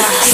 Yeah.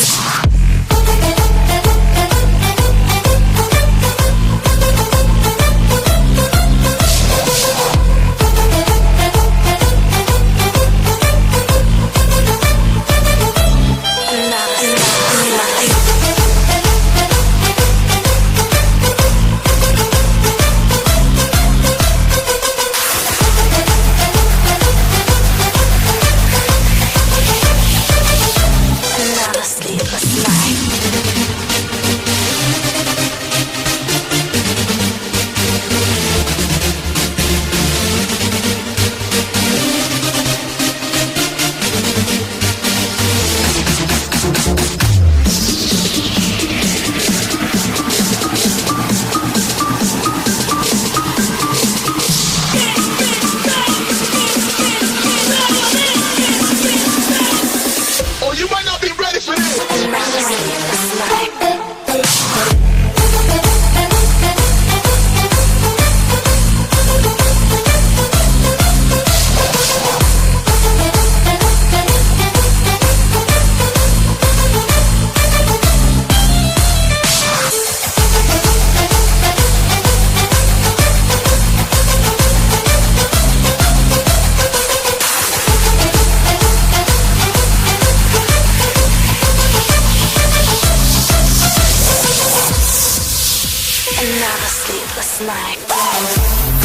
Sleepless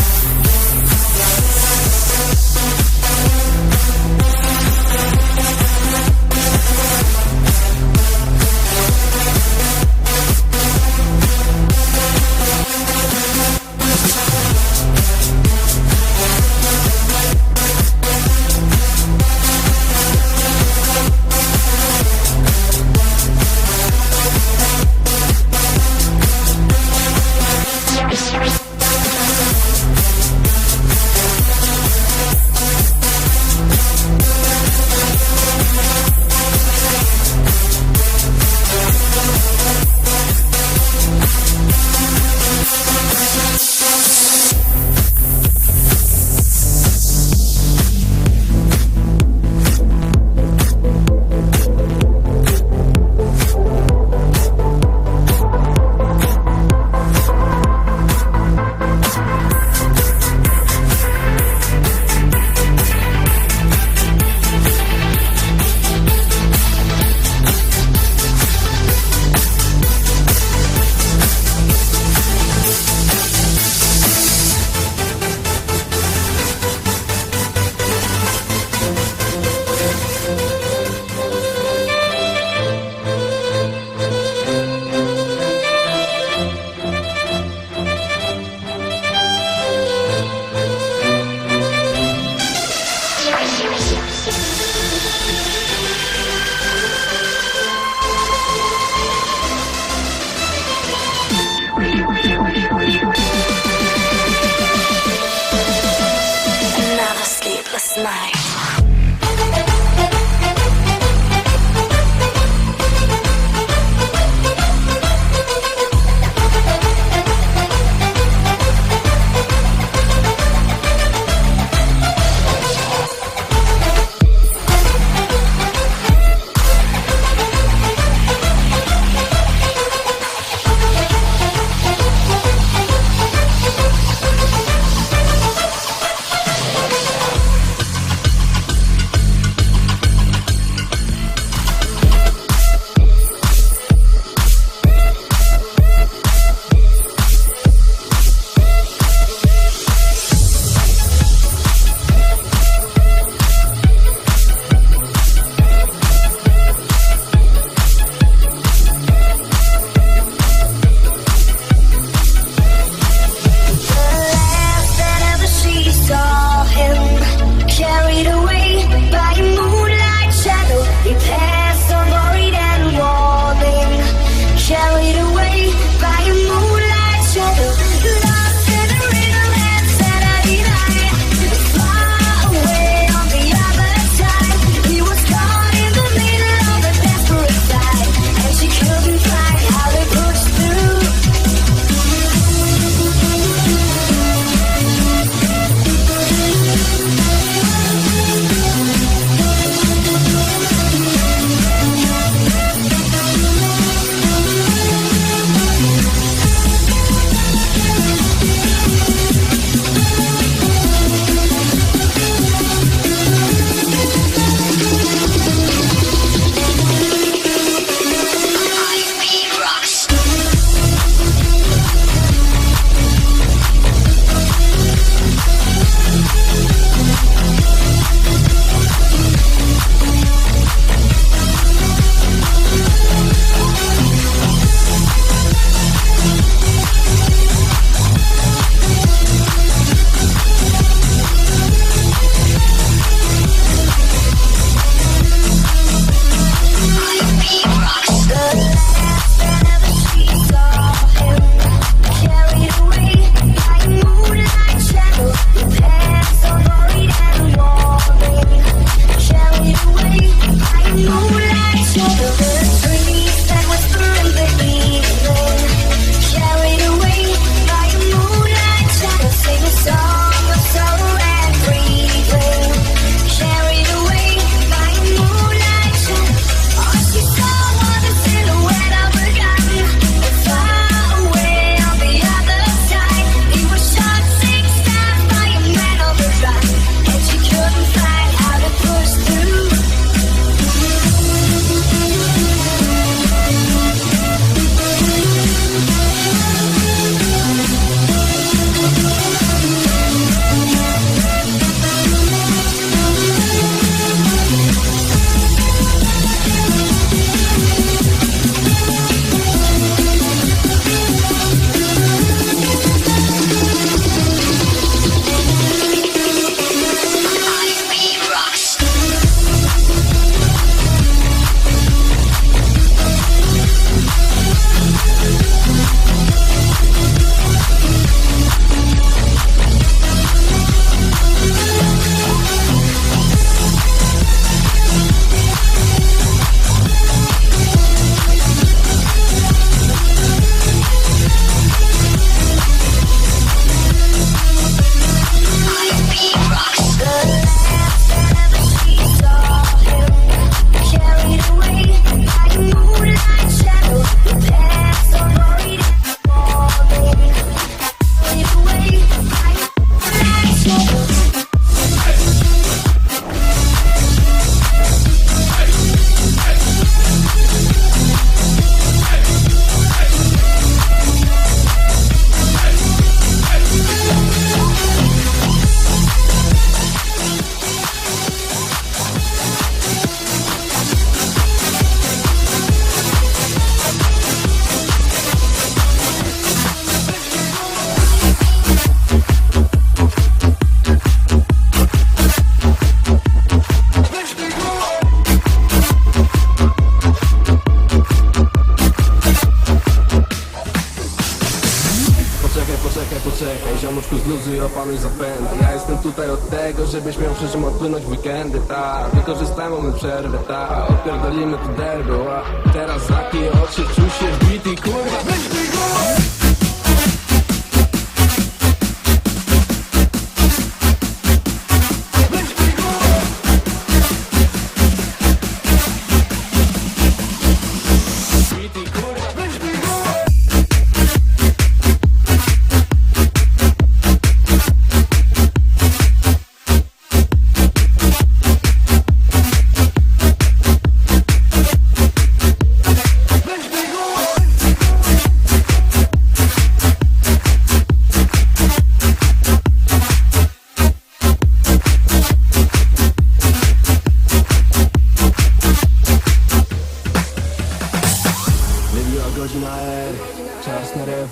weekendy, ta Wykorzystaj moment przerwy, ta Odpierdolimy tu derby, ła.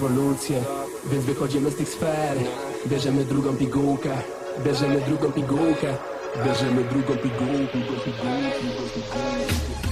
rewolucję Więc wychodzimy z tych sfer. Bierzemy drugą pigułkę. Bierzemy drugą pigułkę. Bierzemy drugą pigułkę, drugą pigułkę, drugą pigułkę.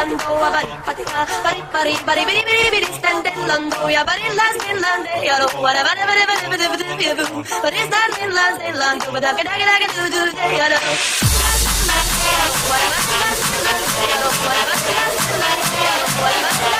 Lando, a bari patika, bari bari bari biri biri biri standen Lando, ya bari las Finlande, ya lo wara bari bari bari bari bari bari bari bari stan Finlande, Lando, bada gada gada gada do do do ya lo. Wara bari las Finlande, ya lo wara bari las Finlande, ya lo wara bari las Finlande, ya lo wara bari las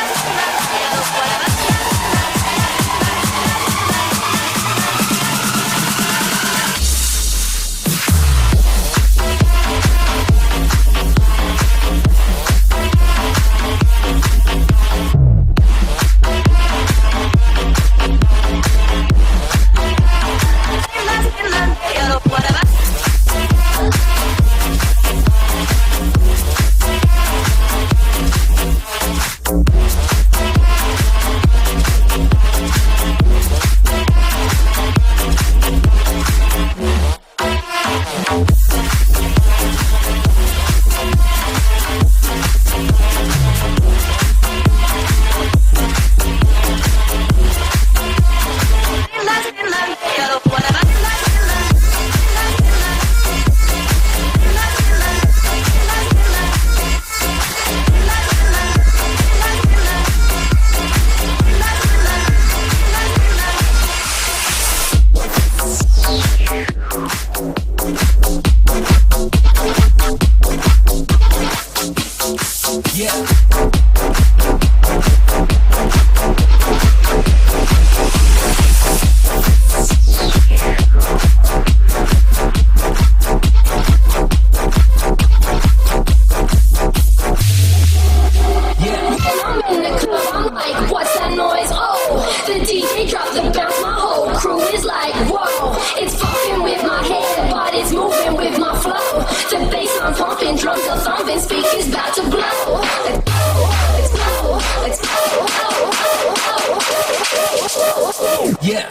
Yeah.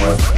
What?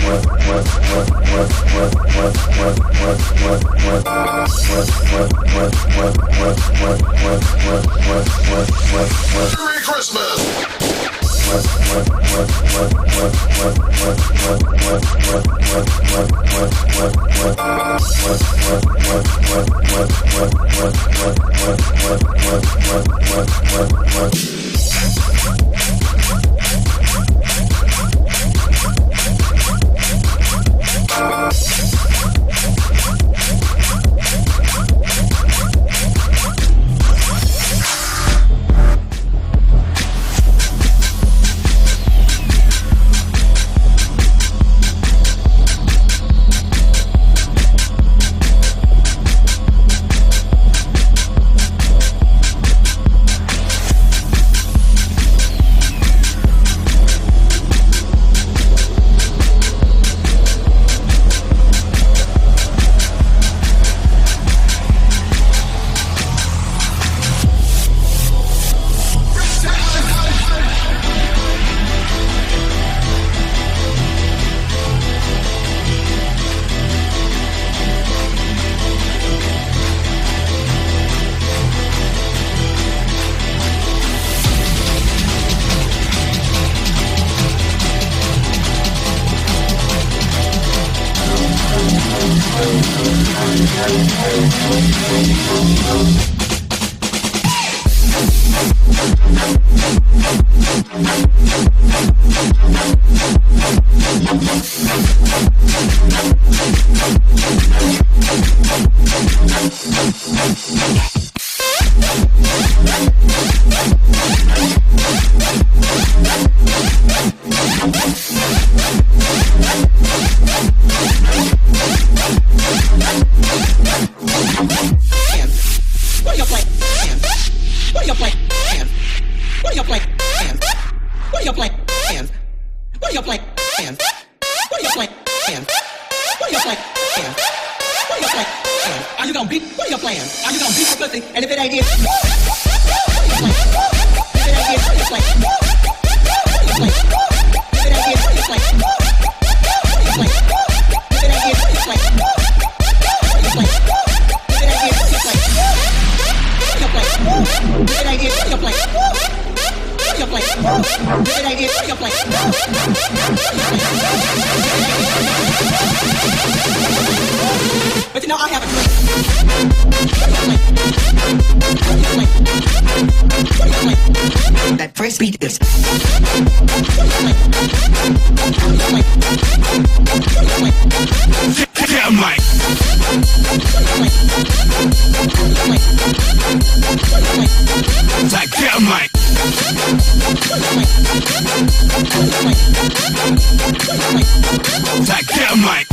What are you playing? What are you playing? What are your plans? What are your plans? What are your plans? What are your plans? What are your plans? What are your plans? Are you gonna beat? What are your plans? Are you gonna beat the pussy? And if it ain't it. But you I have a That first beat is Damn damn Take that mic.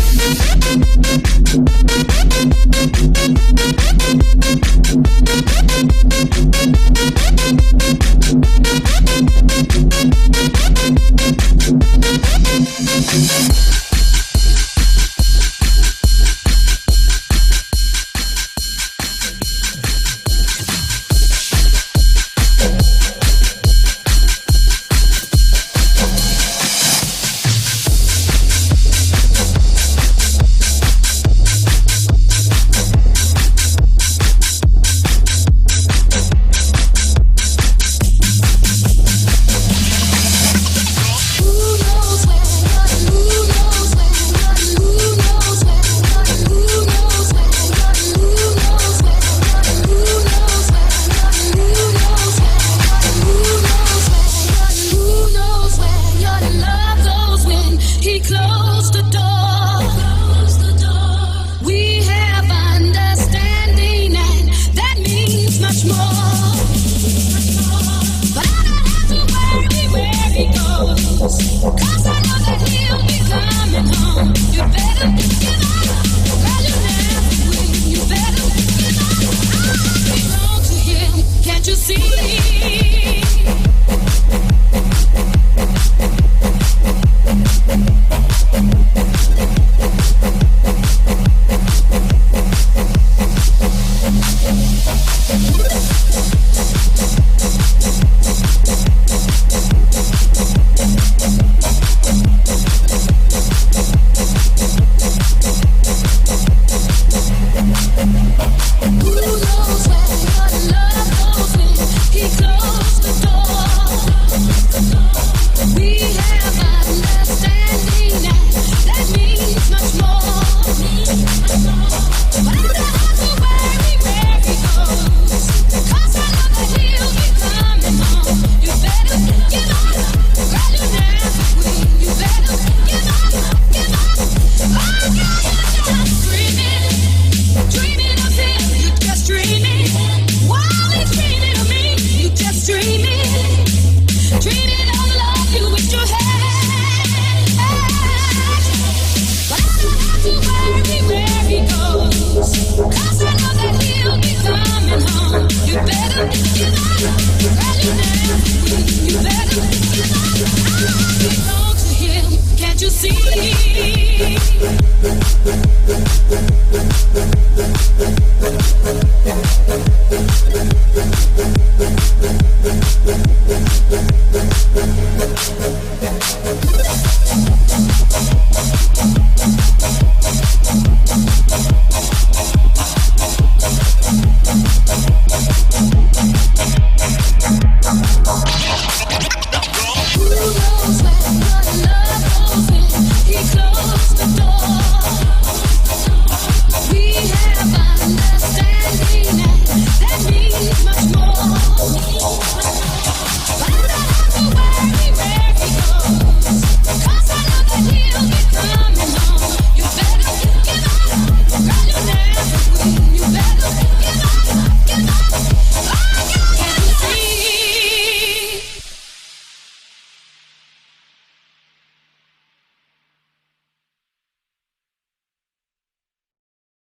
Door.